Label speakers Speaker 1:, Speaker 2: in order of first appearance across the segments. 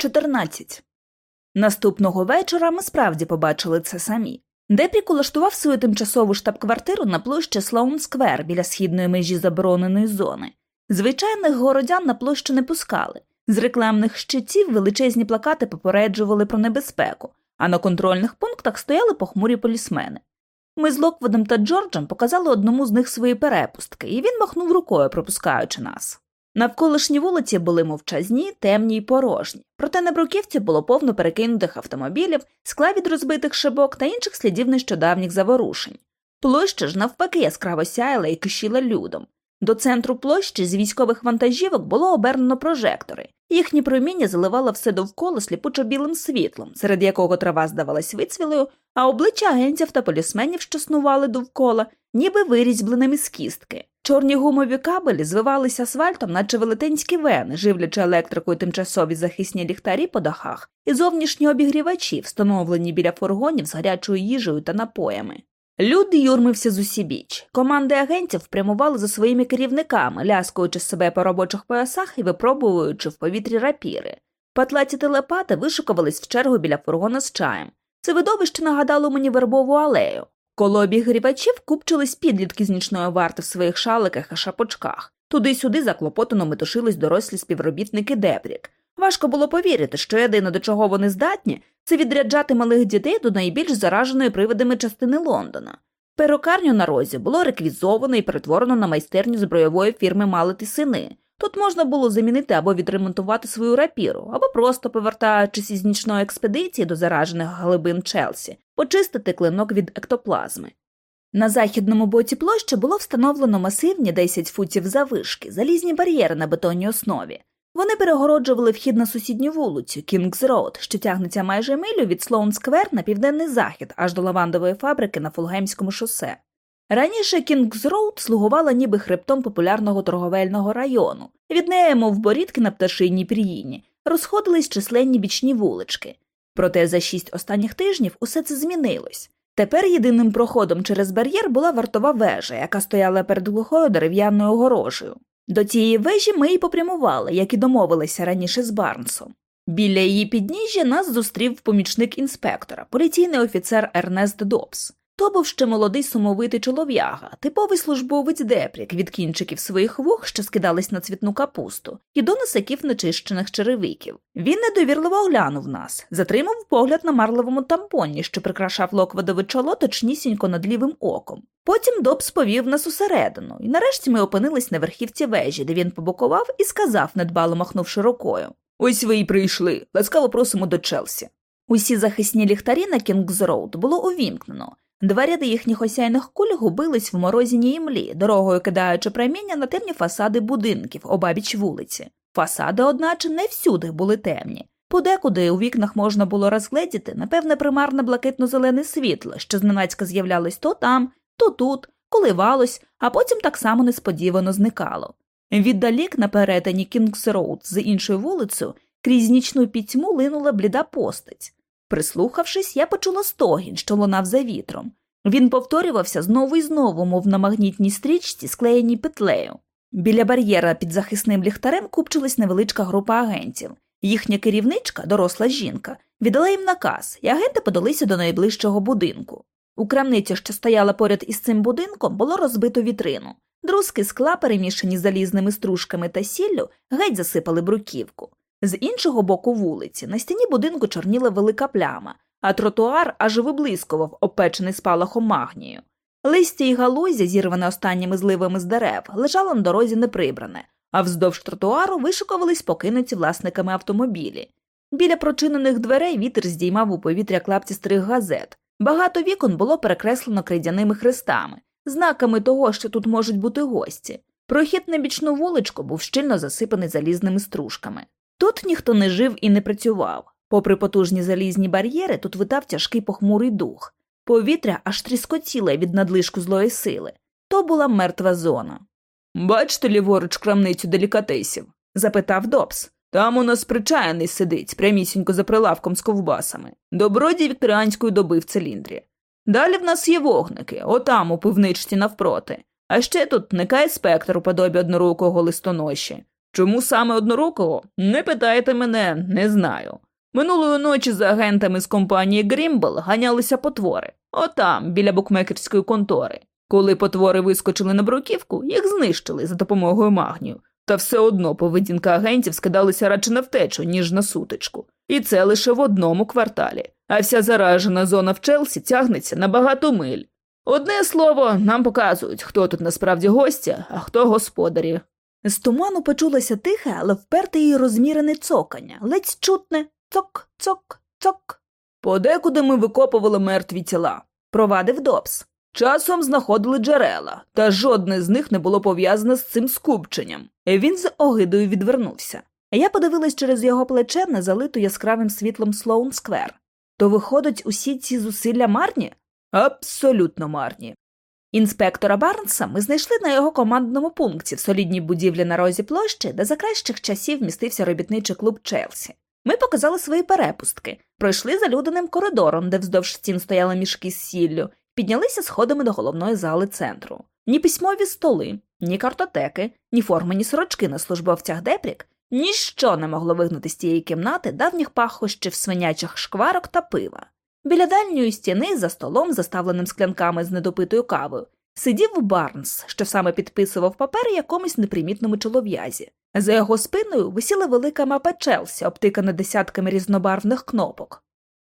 Speaker 1: 14. Наступного вечора ми справді побачили це самі. Депрік улаштував свою тимчасову штаб-квартиру на площі Слоун Сквер біля східної межі забороненої зони. Звичайних городян на площу не пускали. З рекламних щитів величезні плакати попереджували про небезпеку, а на контрольних пунктах стояли похмурі полісмени. Ми з Локводом та Джорджем показали одному з них свої перепустки, і він махнув рукою, пропускаючи нас. Навколишні вулиці були мовчазні, темні й порожні, проте на бруківці було повно перекинутих автомобілів, скла від розбитих шибок та інших слідів нещодавніх заворушень. Площа ж, навпаки, яскраво сяяла і кишіла людом. До центру площі з військових вантажівок було обернено прожектори, їхні проміння заливало все довкола сліпучо білим світлом, серед якого трава здавалась вицвілою, а обличчя агентів та полісменів, що снували довкола, ніби вирізьбленими з кістки. Чорні гумові кабелі звивалися асфальтом, наче велетенські вени, живлячи електрикою тимчасові захисні ліхтарі по дахах, і зовнішні обігрівачі, встановлені біля фургонів з гарячою їжею та напоями. Люди юрмився з усібіч. Команди агентів прямували за своїми керівниками, ляскуючи себе по робочих поясах і випробуючи в повітрі рапіри. Патлаті телепати вишукувались в чергу біля фургона з чаєм. Це видовище нагадало мені вербову алею. Коло обігрівачів купчились підлітки з нічної варти в своїх шаликах і шапочках. Туди-сюди заклопотано метушились дорослі співробітники Дебрік. Важко було повірити, що єдине, до чого вони здатні, це відряджати малих дітей до найбільш зараженої привидами частини Лондона. Перукарню на розі було реквізовано і перетворено на майстерню збройової фірми Малити сини. Тут можна було замінити або відремонтувати свою рапіру, або просто повертаючись із нічної експедиції до заражених глибин Челсі, почистити клинок від ектоплазми. На західному боці площі було встановлено масивні 10 футів завишки, залізні бар'єри на бетонній основі. Вони перегороджували вхід на сусідню вулицю Кінгс Роуд, що тягнеться майже милю від Слоун Сквер на південний захід аж до лавандової фабрики на Фулгемському шосе. Раніше Кінгс Роуд слугувала ніби хребтом популярного торговельного району, від неї, мов борідки на пташинній пір'їні, розходились численні бічні вулички. Проте за шість останніх тижнів усе це змінилось. Тепер єдиним проходом через бар'єр була вартова вежа, яка стояла перед глухою дерев'яною огорожею. До цієї вежі ми й попрямували, як і домовилися раніше з Барнсом. Біля її підніжжя нас зустрів помічник інспектора, поліційний офіцер Ернест Добс. То був ще молодий сумовитий чолов'яга, типовий службовець депрік від кінчиків своїх вух, що скидались на цвітну капусту, і до носиків нечищених черевиків. Він недовірливо оглянув нас, затримав погляд на марливому тампоні, що прикрашав локводове чоло точнісінько над лівим оком. Потім Добс повів нас усередину, і нарешті ми опинились на верхівці вежі, де він побокував і сказав, недбало махнувши рукою Ось ви й прийшли. Ласкаво просимо до Челсі. Усі захисні ліхтарі на Кінгз-Роуд було увімкнено. Два ряди їхніх осяйних куль губились в морозіній імлі, дорогою кидаючи проміння на темні фасади будинків обабіч вулиці. Фасади, одначе, не всюди були темні. Подекуди у вікнах можна було розгледіти, напевне, примарне блакитно-зелене світло, що зненацька з'являлось то там, то тут, коливалось, а потім так само несподівано зникало. Віддалік на перетині Кінгс-Роуд з іншою вулицею крізь нічну пітьму линула бліда постать. Прислухавшись, я почула стогін, що лунав за вітром. Він повторювався знову і знову, мов на магнітній стрічці, склеєній петлею. Біля бар'єра під захисним ліхтарем купчилась невеличка група агентів. Їхня керівничка, доросла жінка, віддала їм наказ, і агенти подалися до найближчого будинку. У крамниці, що стояла поряд із цим будинком, було розбито вітрину. Друзки скла, перемішані залізними стружками та сіллю, геть засипали бруківку. З іншого боку вулиці на стіні будинку чорніла велика пляма, а тротуар аж виблискував, опечений спалахом магнію. Листя і галузя, зірване останніми зливами з дерев, лежало на дорозі неприбране, а вздовж тротуару вишукувались покинуті власниками автомобілі. Біля прочинених дверей вітер здіймав у повітря клапті старих газет. Багато вікон було перекреслено крейдяними хрестами, знаками того, що тут можуть бути гості. Прохід на бічну вуличку був щільно засипаний залізними стружками. Тут ніхто не жив і не працював. Попри потужні залізні бар'єри, тут витав тяжкий похмурий дух. Повітря аж тріскотіле від надлишку злої сили. То була мертва зона. Бачите ліворуч крамницю делікатесів? запитав Добс. Там у нас причаяний сидить, прямісінько за прилавком з ковбасами, добродій вікторіанської доби в циліндрі. Далі в нас є вогники, отам у пивничці навпроти. А ще тут никає спектр у подобі однорукого листоноші.
Speaker 2: Чому саме однорукого? Не питайте мене, не знаю. Минулої ночі за агентами з компанії Грімбл ганялися потвори, отам, біля букмекерської контори. Коли потвори вискочили на бруківку, їх знищили за допомогою магнію. Та все одно поведінка агентів скидалася радше на втечу, ніж на сутичку. І це лише в одному кварталі. А вся заражена зона в Челсі тягнеться на багато миль. Одне слово, нам показують, хто тут насправді гості, а хто господарі.
Speaker 1: З туману почулося тихе, але вперте і розмірене цокання, ледь чутне цок, цок, цок.
Speaker 2: Подекуди ми викопували мертві тіла,
Speaker 1: провадив Добс.
Speaker 2: Часом знаходили джерела, та жодне з них не було пов'язане з цим скупченням.
Speaker 1: Він з огидою відвернувся. Я подивилась через його плече на залиту яскравим світлом Слоун Сквер. То, виходить, усі ці зусилля марні?
Speaker 2: Абсолютно марні.
Speaker 1: Інспектора Барнса ми знайшли на його командному пункті в солідній будівлі на розі площі, де за кращих часів містився робітничий клуб Челсі. Ми показали свої перепустки, пройшли залюденим коридором, де вздовж стін стояли мішки з сіллю, піднялися сходами до головної зали центру. Ні письмові столи, ні картотеки, ні формані сорочки на службовцях Депрік ніщо не могло вигнути з тієї кімнати давніх пахощів свинячих шкварок та пива. Біля дальньої стіни, за столом, заставленим склянками з недопитою кавою, сидів Барнс, що саме підписував папери якомусь непримітному чолов'язі. За його спиною висіла велика мапа Челсі, обтикана десятками різнобарвних кнопок.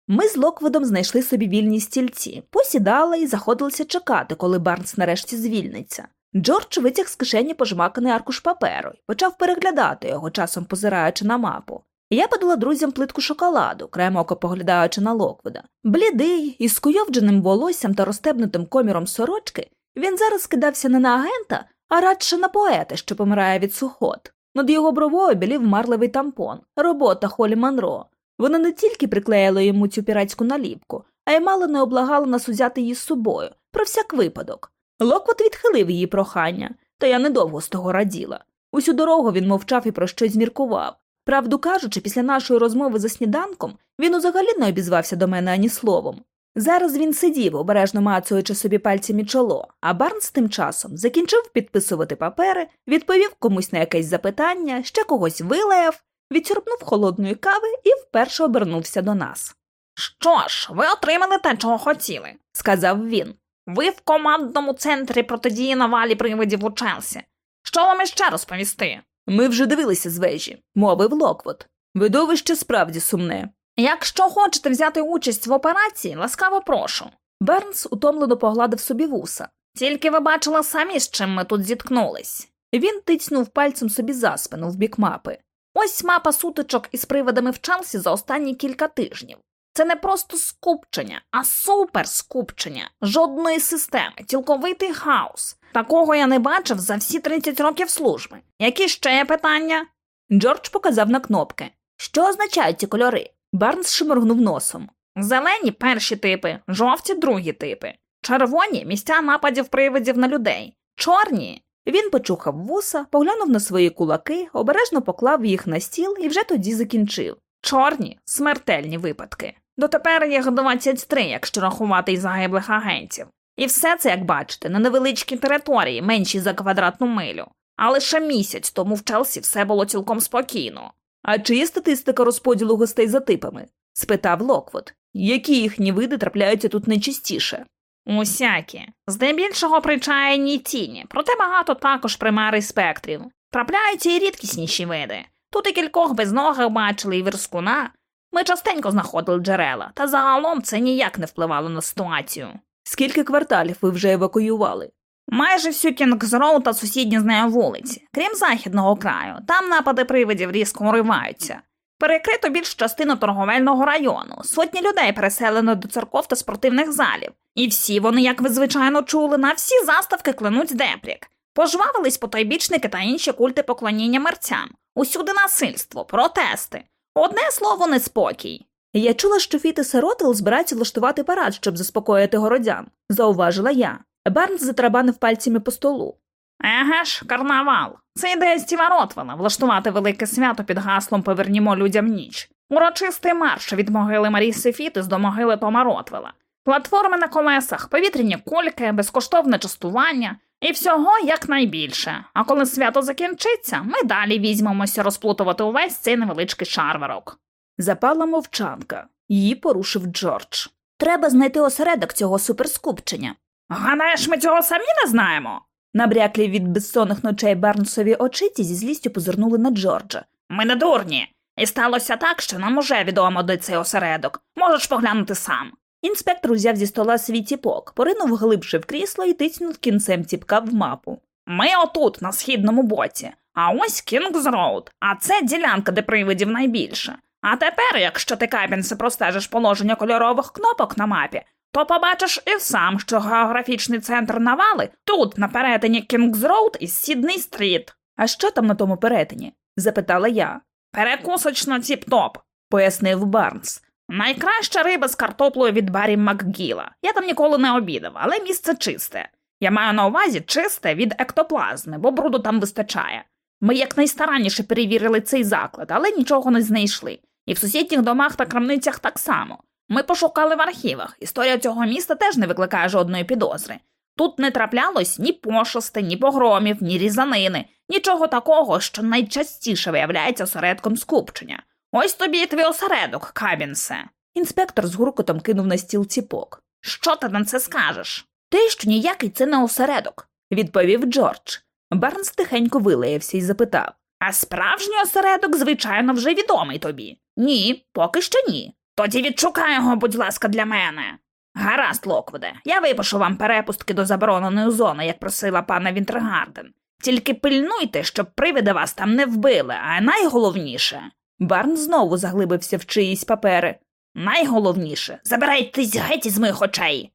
Speaker 1: Ми з Локводом знайшли собі вільні стільці, посідали і заходилися чекати, коли Барнс нарешті звільниться. Джордж витяг з кишені пожмаканий аркуш паперу і почав переглядати його, часом позираючи на мапу. Я подала друзям плитку шоколаду, кремо око поглядаючи на Локвода. Блідий, із скуйовдженим волоссям та розтебнутим коміром сорочки, він зараз кидався не на агента, а радше на поета, що помирає від сухот. Над його бровою білів марливий тампон, робота Холі Манро. Вони не тільки приклеїли йому цю піратську наліпку, а й мало не облагали нас узяти її з собою, про всяк випадок. Локвот відхилив її прохання, та я недовго з того раділа. Усю дорогу він мовчав і про щось зміркував. Правду кажучи, після нашої розмови за сніданком він узагалі не обізвався до мене ані словом. Зараз він сидів, обережно мацуючи собі пальцями чоло, а Барнс тим часом закінчив підписувати папери, відповів комусь на якесь запитання, ще когось вилаяв, відсюрпнув холодної кави і вперше обернувся до нас.
Speaker 3: Що ж, ви отримали те, чого хотіли,
Speaker 1: сказав він.
Speaker 3: Ви в командному центрі протидії навалі привидів у Челсі. Що вам іще розповісти?
Speaker 2: Ми вже дивилися з вежі, мовив Локвот. Видовище справді сумне.
Speaker 3: Якщо хочете взяти участь в операції, ласкаво прошу.
Speaker 1: Бернс утомлено погладив собі вуса.
Speaker 3: Тільки ви бачили самі, з чим ми тут зіткнулись.
Speaker 1: Він тицьнув пальцем собі за спину в бік мапи.
Speaker 3: Ось мапа сутичок із привидами в Челсі за останні кілька тижнів. Це не просто скупчення, а суперскупчення. Жодної системи, цілковитий хаос. Такого я не бачив за всі 30 років служби. Які ще питання?
Speaker 1: Джордж показав на кнопки. Що означають ці кольори? Барнс шморгнув носом.
Speaker 3: Зелені перші типи, жовті другі типи, червоні місця нападів привидів на людей, чорні.
Speaker 1: Він почухав вуса, поглянув на свої кулаки, обережно поклав їх на стіл і вже тоді закінчив.
Speaker 3: Чорні смертельні випадки. Дотепер їх 23, якщо рахувати й загиблих агентів. І все це, як бачите, на невеличкій території, меншій за квадратну милю. А лише місяць тому в Челсі все було цілком спокійно.
Speaker 2: А чи є статистика розподілу гостей за типами? спитав Локвот. Які їхні види трапляються тут найчастіше?
Speaker 3: Усякі. Здебільшого причайні тіні, проте багато також примари спектрів. Трапляються і рідкісніші види. Тут і кількох безногих бачили і вірскуна. Ми частенько знаходили джерела, та загалом це ніяк не впливало на ситуацію.
Speaker 2: Скільки кварталів ви вже евакуювали?
Speaker 3: Майже всю Кінгс-Роуд та сусідні з нею вулиці, крім західного краю, там напади привидів різко уриваються. Перекрито більшу частину торговельного району, сотні людей переселено до церков та спортивних залів, і всі вони, як ви звичайно чули, на всі заставки кленуть депрік. Пожвавились потайбічники та інші культи поклоніння мерцям, усюди насильство, протести. Одне слово, неспокій.
Speaker 1: Я чула, що Фіти Сиротел збирається влаштувати парад, щоб заспокоїти городян, зауважила я. Барнс затрабанив пальцями по столу.
Speaker 3: Еге ж, карнавал. Це ідея Стіва Ротвела влаштувати велике свято під гаслом Повернімо людям ніч. Урочистий марш від могили Маріси Фітис до могили Тома Ротвела. Платформи на колесах, повітряні кольки, безкоштовне частування, І всього якнайбільше. А коли свято закінчиться, ми далі візьмемося розплутувати увесь цей невеличкий шарварок.
Speaker 1: Запала мовчанка. Її порушив Джордж. Треба знайти осередок цього суперскупчення.
Speaker 3: Гадаєш, ми цього самі не знаємо?
Speaker 1: Набряклі від безсонних ночей Барнсові очиці зі злістю позирнули на Джорджа.
Speaker 3: Ми не дурні. І сталося так, що нам уже відомо де цей осередок. Можеш поглянути сам.
Speaker 1: Інспектор узяв зі стола свій ціпок, поринув глибше в крісло і тицнув кінцем ціпка в мапу.
Speaker 3: Ми отут, на східному боці, а ось Кінгс Роуд, а це ділянка, де привидів найбільше. А тепер, якщо ти Кабінсе простежиш положення кольорових кнопок на мапі, то побачиш і сам, що географічний центр навали тут, на перетині Кінгс Роуд і Сідней Стріт.
Speaker 1: А що там на тому перетині? запитала я.
Speaker 3: Перекусочна Тіп-Топ,
Speaker 1: пояснив Барнс.
Speaker 3: Найкраща риба з картоплею від Барі Макгіла. Я там ніколи не обідав, але місце чисте. Я маю на увазі чисте від ектоплазми, бо бруду там вистачає. Ми якнайстаранніше перевірили цей заклад, але нічого не знайшли. І в сусідніх домах та крамницях так само. Ми пошукали в архівах. Історія цього міста теж не викликає жодної підозри. Тут не траплялось ні пошости, ні погромів, ні різанини, нічого такого, що найчастіше виявляється осередком скупчення. Ось тобі і твій осередок, Кабінсе.
Speaker 1: Інспектор з гуркотом кинув на стіл ціпок.
Speaker 3: Що ти на це скажеш?
Speaker 1: Те, що ніякий це не осередок, відповів Джордж. Барнс тихенько вилаявся і запитав
Speaker 3: А справжній осередок, звичайно, вже відомий тобі.
Speaker 1: Ні, поки що ні.
Speaker 3: Тоді відшукай його, будь ласка, для мене. Гаразд, Локвуде, я випишу вам перепустки до забороненої зони, як просила пана Вінтергарден. Тільки пильнуйте, щоб привиди вас там не вбили, а найголовніше.
Speaker 1: Барн знову заглибився в чиїсь папери.
Speaker 3: Найголовніше забирайтесь геть із моїх очей.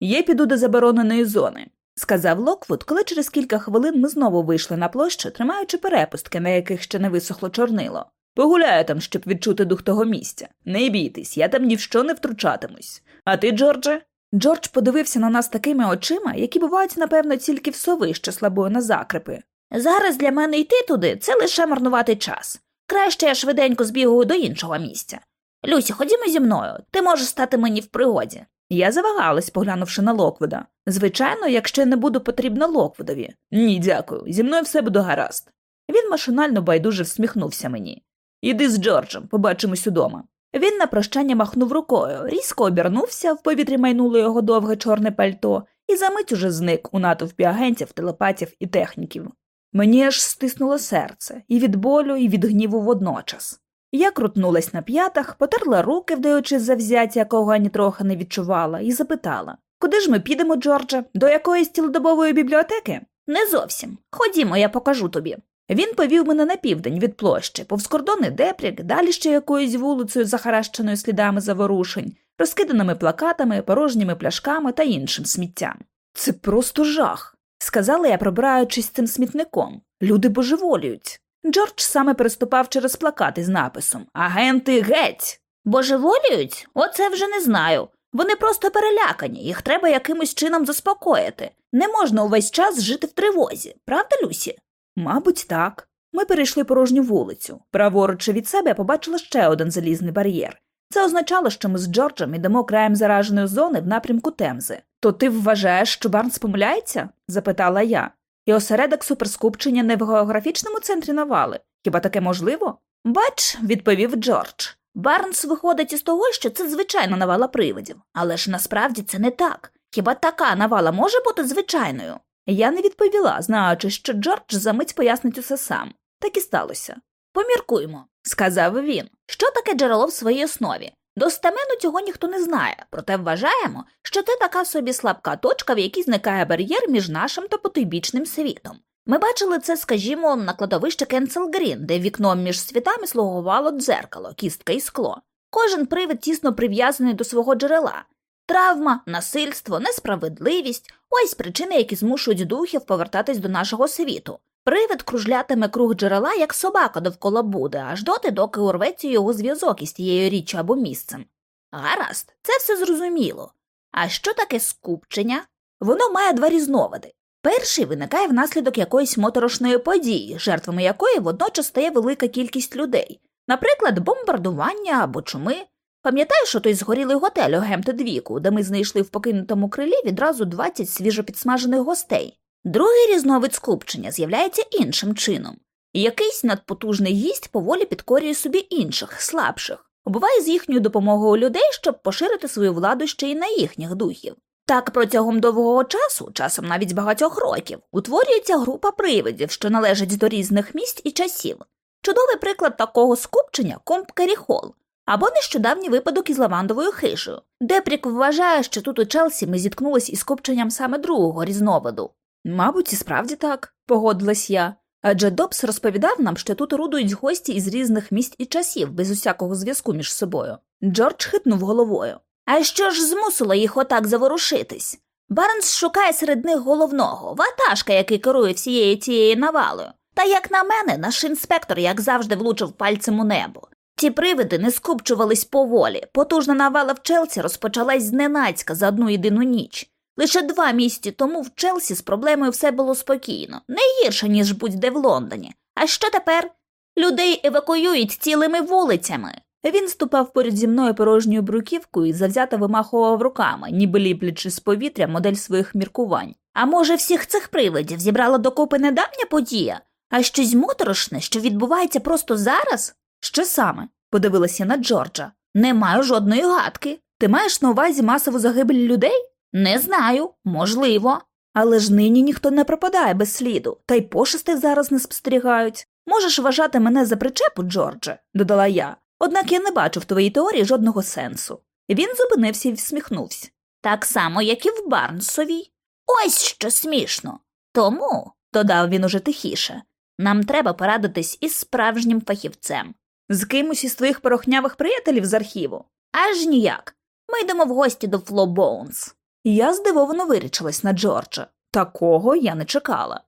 Speaker 1: Я піду до забороненої зони, сказав Локвуд, коли через кілька хвилин ми знову вийшли на площу, тримаючи перепустки, на яких ще не висохло чорнило. Погуляю там, щоб відчути дух того місця. Не бійтесь, я там ні в що не втручатимусь. А ти, Джордже? Джордж подивився на нас такими очима, які бувають, напевно, тільки в сови, що слабує на закрепи.
Speaker 3: Зараз для мене йти туди це лише марнувати час. Краще я швиденько збігаю до іншого місця. Люсі, ходімо зі мною, ти можеш стати мені в пригоді.
Speaker 1: Я завагалась, поглянувши на Локвуда. Звичайно, якщо не буду потрібна Локвудові. Ні, дякую, зі мною все буде гаразд. Він машинально байдуже всміхнувся мені. Іди з Джорджем, побачимось удома. Він на прощання махнув рукою, різко обернувся, в повітрі майнуло його довге чорне пальто, і за мить уже зник у натовпі агентів, телепатів і техніків. Мені аж стиснуло серце і від болю, і від гніву водночас. Я крутнулась на п'ятах, потерла руки, вдаючи завзяття, якого ані трохи не відчувала, і запитала Куди ж ми підемо, Джордже? До якоїсь цілодобової бібліотеки?
Speaker 3: Не зовсім. Ходімо, я покажу тобі.
Speaker 1: Він повів мене на південь від площі, повз кордони Депрік, далі ще якоюсь вулицею, захаращеною слідами заворушень, розкиданими плакатами, порожніми пляшками та іншим сміттям. Це просто жах, сказала я, пробираючись цим смітником. Люди божеволюють. Джордж саме переступав через плакати з написом Агенти геть.
Speaker 3: Божеволюють? Оце вже не знаю. Вони просто перелякані, їх треба якимось чином заспокоїти. Не можна увесь час жити в тривозі, правда, Люсі?
Speaker 1: Мабуть, так. Ми перейшли порожню вулицю. Праворуч від себе я побачила ще один залізний бар'єр. Це означало, що ми з Джорджем йдемо краєм зараженої зони в напрямку Темзи. То ти вважаєш, що Барнс помиляється? запитала я. І осередок суперскупчення не в географічному центрі навали. Хіба таке можливо? Бач, відповів Джордж.
Speaker 3: Барнс виходить із того, що це звичайна навала привидів, але ж насправді це не так. Хіба така навала може бути звичайною?
Speaker 1: Я не відповіла, знаючи, що Джордж за мить пояснить усе сам. Так і сталося.
Speaker 3: Поміркуймо, сказав він. Що таке джерело в своїй основі? Достеменно цього ніхто не знає, проте вважаємо, що це така собі слабка точка, в якій зникає бар'єр між нашим та потойбічним світом. Ми бачили це, скажімо, на кладовищі Кенсел Грін, де вікном між світами слугувало дзеркало, кістка і скло. Кожен привид тісно прив'язаний до свого джерела. Травма, насильство, несправедливість ось причини, які змушують духів повертатись до нашого світу. Привид кружлятиме круг джерела, як собака довкола буде, аж доти, доки урветься його зв'язок із тією річчю або місцем. Гаразд, це все зрозуміло. А що таке скупчення? Воно має два різновиди. Перший виникає внаслідок якоїсь моторошної події, жертвами якої водночас стає велика кількість людей, наприклад, бомбардування або чуми. Пам'ятаєш, що той згорілий готель у Гемтедвіку, де ми знайшли в покинутому крилі відразу 20 свіжопідсмажених гостей?
Speaker 1: Другий різновид скупчення з'являється іншим чином. Якийсь надпотужний гість поволі підкорює собі інших, слабших, убиває з їхньою допомогою людей, щоб поширити свою владу ще й на їхніх духів. Так протягом довгого часу, часом навіть багатьох років, утворюється група привидів, що належать до різних місць і часів. Чудовий приклад такого скупчення комп Керіхол, або нещодавній випадок із лавандовою хижею. Депрік вважає, що тут у Челсі ми зіткнулись із скупченням саме другого різновиду. Мабуть, і справді так, погодилась я. Адже Добс розповідав нам, що тут орудують гості із різних місць і часів, без усякого зв'язку між собою. Джордж хитнув головою. А що ж змусило їх отак заворушитись? Барнс шукає серед них головного, ватажка, який керує всією цією навалою. Та, як на мене, наш інспектор, як завжди, влучив пальцем у небо. Ті привиди не скупчувались поволі. Потужна навала в Челсі розпочалась зненацька за одну єдину ніч. Лише два місяці тому в Челсі з проблемою все було спокійно, не гірше, ніж будь-де в Лондоні. А що тепер? Людей евакуюють цілими вулицями. Він ступав поряд зі мною порожньою бруківкою і завзято вимахував руками, ніби ліплячи з повітря модель своїх міркувань. А може, всіх цих привидів зібрала докупи недавня подія, а щось моторошне, що відбувається просто зараз? Що саме? подивилася на Джорджа. Не маю жодної гадки. Ти маєш на увазі масову загибель людей? Не знаю, можливо. Але ж нині ніхто не пропадає без сліду, та й пошести зараз не спостерігають. Можеш вважати мене за причепу, Джордже, додала я. Однак я не бачу в твоїй теорії жодного сенсу. Він зупинився і всміхнувся. Так само, як і в Барнсовій. Ось що смішно. Тому, додав він уже тихіше, нам треба порадитись із справжнім фахівцем. З кимось із твоїх порохнявих приятелів з архіву? Аж ніяк. Ми йдемо в гості до Фло Боунс. Я здивовано вирічилась на Джорджа. Такого я не чекала.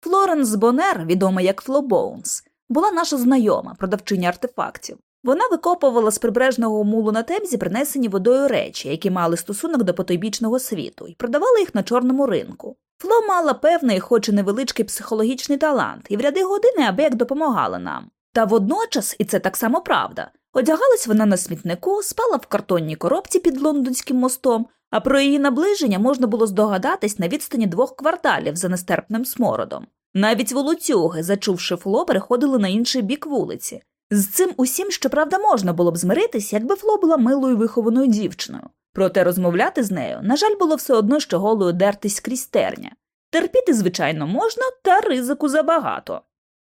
Speaker 1: Флоренс Бонер, відома як Фло Боунс, була наша знайома, продавчиня артефактів. Вона викопувала з прибережного мулу на темзі принесені водою речі, які мали стосунок до потойбічного світу, і продавала їх на чорному ринку. Фло мала певний, хоч і невеличкий психологічний талант, і в ряди години аби як допомагала нам. Та водночас, і це так само правда, одягалась вона на смітнику, спала в картонній коробці під лондонським мостом, а про її наближення можна було здогадатись на відстані двох кварталів за нестерпним смородом. Навіть волоцюги, зачувши фло, переходили на інший бік вулиці. З цим усім, щоправда, можна було б змиритись, якби Фло була милою вихованою дівчиною. Проте розмовляти з нею, на жаль, було все одно, що голою дертись крізь терня. Терпіти, звичайно, можна, та ризику забагато.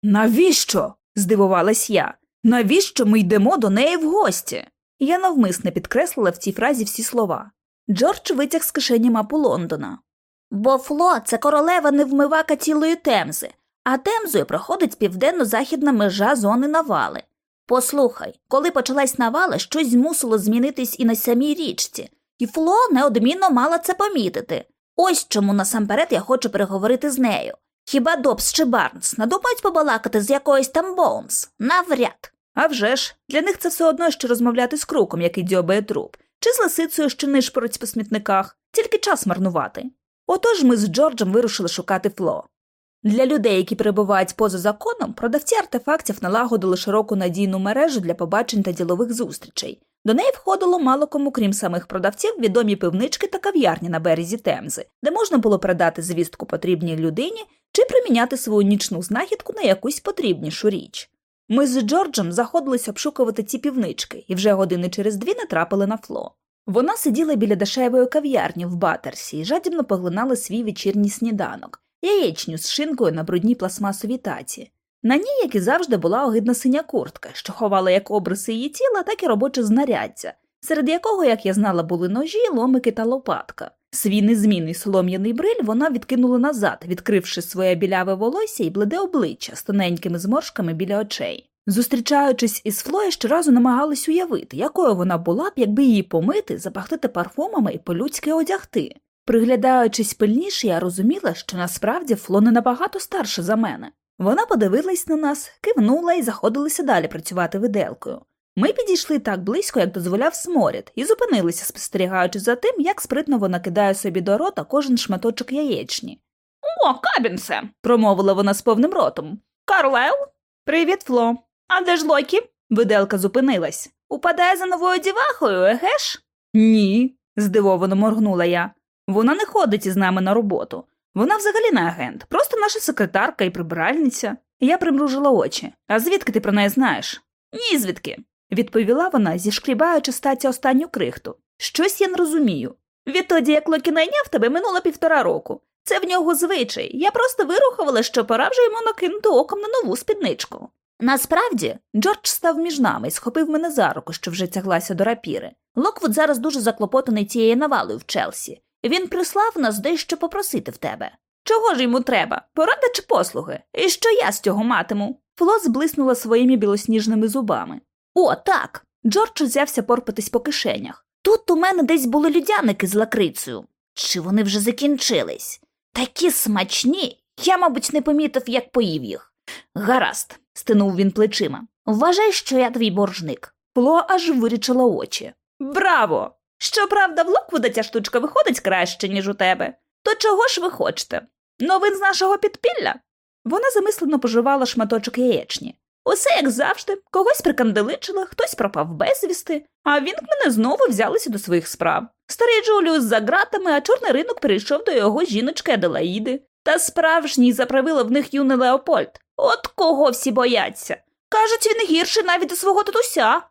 Speaker 1: Навіщо? здивувалась я. Навіщо ми йдемо до неї в гості? Я навмисне підкреслила в цій фразі всі слова. Джордж витяг з кишені мапу Лондона. Бо Фло це королева невмивака цілої темзи, а темзою проходить південно-західна межа зони навали. Послухай, коли почалась навала, щось змусило змінитись і на самій річці, і Фло неодмінно мала це помітити. Ось чому насамперед я хочу переговорити з нею. Хіба Добс чи Барнс надумають побалакати з якоюсь там Боунс? Навряд. А вже ж, для них це все одно, що розмовляти з круком, який дьобає труп, чи з лисицею, що нишпорить по смітниках, тільки час марнувати. Отож ми з Джорджем вирушили шукати Фло. Для людей, які перебувають поза законом, продавці артефактів налагодили широку надійну мережу для побачень та ділових зустрічей. До неї входило мало кому, крім самих продавців, відомі пивнички та кав'ярні на березі Темзи, де можна було передати звістку потрібній людині чи приміняти свою нічну знахідку на якусь потрібнішу річ. Ми з Джорджем заходились обшукувати ці півнички і вже години через дві натрапили на фло. Вона сиділа біля дешевої кав'ярні в Батерсі і жадібно поглинала свій вечірній сніданок, яєчню з шинкою на брудній пластмасовій таці. На ній, як і завжди, була огидна синя куртка, що ховала як обриси її тіла, так і робоче знаряддя, серед якого, як я знала, були ножі, ломики та лопатка. Свій незмінний солом'яний бриль вона відкинула назад, відкривши своє біляве волосся і блиде обличчя з тоненькими зморшками біля очей. Зустрічаючись із Флоє, щоразу намагались уявити, якою вона була б, якби її помити, запахтити парфумами і по-людськи одягти. Приглядаючись пильніше, я розуміла, що насправді Фло не набагато старша за мене. Вона подивилась на нас, кивнула і заходилася далі працювати виделкою. Ми підійшли так близько, як дозволяв сморід, і зупинилися, спостерігаючи за тим, як спритно вона кидає собі до рота кожен шматочок яєчні.
Speaker 3: О, Кабінсе,
Speaker 1: промовила вона з повним ротом.
Speaker 3: Карлел?
Speaker 1: Привіт, Фло.
Speaker 3: А де ж Локі?
Speaker 1: Виделка зупинилась.
Speaker 3: Упадає за новою дівахою, егеш?
Speaker 1: Ні, здивовано моргнула я. Вона не ходить із нами на роботу. Вона взагалі не агент, просто наша секретарка і прибиральниця. Я примружила очі. А звідки ти про неї знаєш? Ні, звідки, відповіла вона, зішкрібаючи з таці останню крихту. Щось я не розумію. Відтоді, як Локі найняв тебе, минуло півтора року. Це в нього звичай. Я просто вирахувала, що пора вже йому накинути оком на нову спідничку. Насправді, Джордж став між нами і схопив мене за руку, що вже тяглася до рапіри. Локвуд зараз дуже заклопотаний цією навалою в Челсі. Він прислав нас дещо попросити в тебе. Чого ж йому треба? Порада чи послуги? І що я з цього матиму? Фло зблиснула своїми білосніжними зубами. О, так. Джордж узявся порпатись по кишенях. Тут у мене десь були людяники з лакрицею. Чи вони вже закінчились? Такі смачні. Я, мабуть, не помітив, як поїв їх. Гаразд, стинув він плечима. Вважай, що я твій боржник. Фло аж вирічила очі. Браво! Щоправда, в Локвуда ця штучка виходить краще, ніж у тебе. То чого ж ви хочете? Новин з нашого підпілля? Вона замислено поживала шматочок яєчні. Усе як завжди, когось приканделичила, хтось пропав безвісти, а Вінкмени знову взялися до своїх справ. Старий Джуліус за ґратами, а чорний ринок перейшов до його жіночки Аделаїди. Та справжній заправила в них юний Леопольд. От кого всі бояться. Кажуть, він гірший навіть до свого татуся.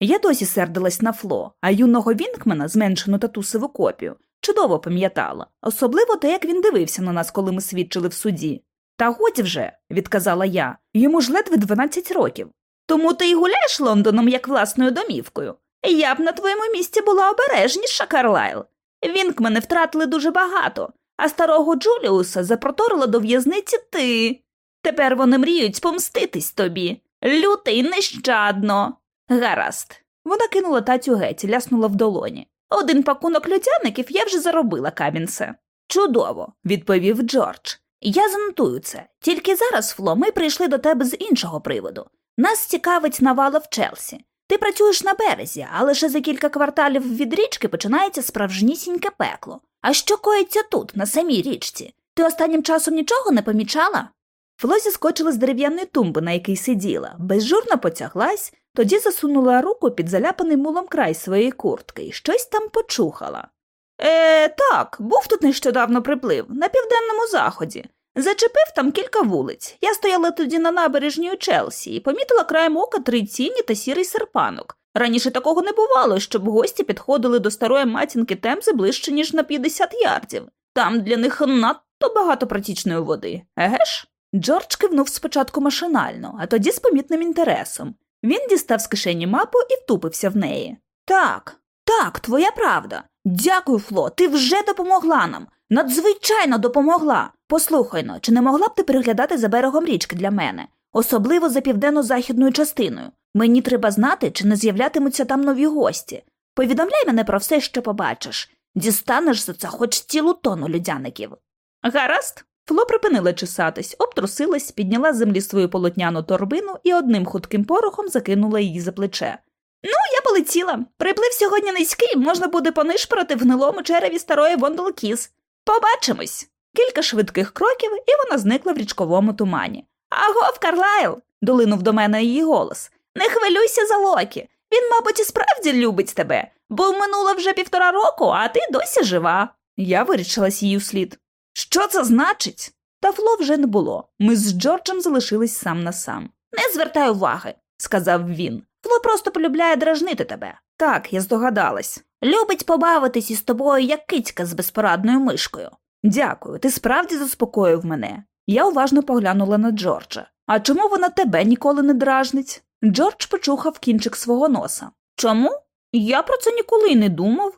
Speaker 1: Я досі сердилась на Фло, а юного Вінкмена, зменшену татусову копію, чудово пам'ятала, особливо те, як він дивився на нас, коли ми свідчили в суді. Та годі вже, відказала я, йому ж ледве 12 років. Тому ти й гуляєш Лондоном як власною домівкою. Я б на твоєму місці була обережніша, Карлайл. Вінкмени втратили дуже багато, а старого Джуліуса запроторила до в'язниці ти. Тепер вони мріють помститись тобі. Люто й нещадно. Гаразд. Вона кинула татю геть, ляснула в долоні. Один пакунок людяників я вже заробила, Камінсе. Чудово, відповів Джордж. Я занотую це. Тільки зараз, Фло, ми прийшли до тебе з іншого приводу. Нас цікавить навала в Челсі. Ти працюєш на березі, а лише за кілька кварталів від річки починається справжнісіньке пекло. А що коїться тут, на самій річці? Ти останнім часом нічого не помічала? Фло зіскочила з дерев'яної тумби, на якій сиділа, безжурно потяглась, тоді засунула руку під заляпаний мулом край своєї куртки і щось там почухала. Е, так, був тут нещодавно приплив, на південному заході. Зачепив там кілька вулиць. Я стояла тоді на набережні у Челсі і помітила краєм ока три тіні та сірий серпанок. Раніше такого не бувало, щоб гості підходили до старої матінки Темзи ближче, ніж на 50 ярдів. Там для них надто багато протічної води, еге ж? Джордж кивнув спочатку машинально, а тоді з помітним інтересом. Він дістав з кишені мапу і втупився в неї. Так, так, твоя правда. Дякую, Фло, ти вже допомогла нам. Надзвичайно допомогла. Послухай но, чи не могла б ти переглядати за берегом річки для мене, особливо за південно-західною частиною. Мені треба знати, чи не з'являтимуться там нові гості. Повідомляй мене про все, що побачиш. Дістанеш за це хоч цілу тону людяників. Гаразд. Фло припинила чесатись, обтрусилась, підняла з землі свою полотняну торбину і одним хутким порохом закинула її за плече. Ну, я полетіла. Приплив сьогодні низький, можна буде понишпорити в гнилому череві старої Вондолкіс. Побачимось. Кілька швидких кроків, і вона зникла в річковому тумані. Агов, Карлайл. долинув до мене її голос. Не хвилюйся за Локі. Він, мабуть, і справді любить тебе, бо минуло вже півтора року, а ти досі жива. Я вирішилась її вслід. Що це значить? Та Фло вже не було. Ми з Джорджем залишились сам на сам. Не звертай уваги, сказав він. Фло просто полюбляє дражнити тебе. Так, я здогадалась. Любить побавитись із тобою, як кицька з безпорадною мишкою. Дякую, ти справді заспокоїв мене. Я уважно поглянула на Джорджа. А чому вона тебе ніколи не дражнить? Джордж почухав кінчик свого носа. Чому? Я про це ніколи й не думав.